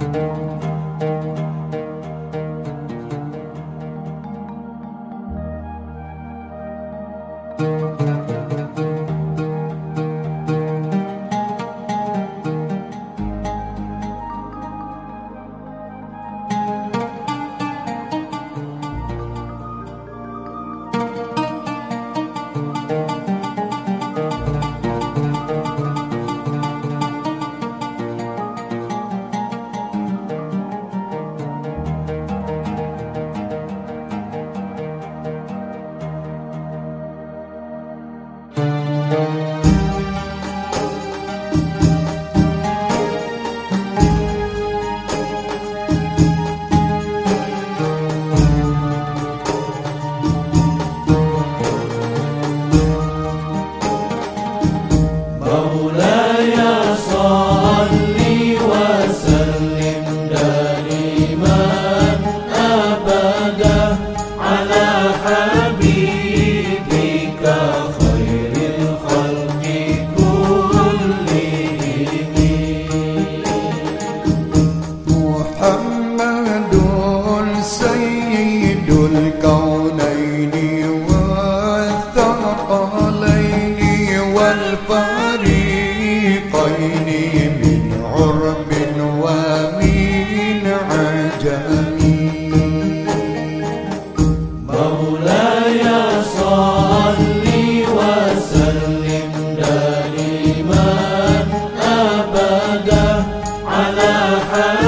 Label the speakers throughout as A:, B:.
A: thank you.
B: عيني من عرب ومن عجم
A: مولاي صل وسلم دائما أبدا على حبيبك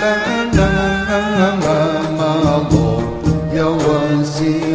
B: لا لا ما ضر يا وسيم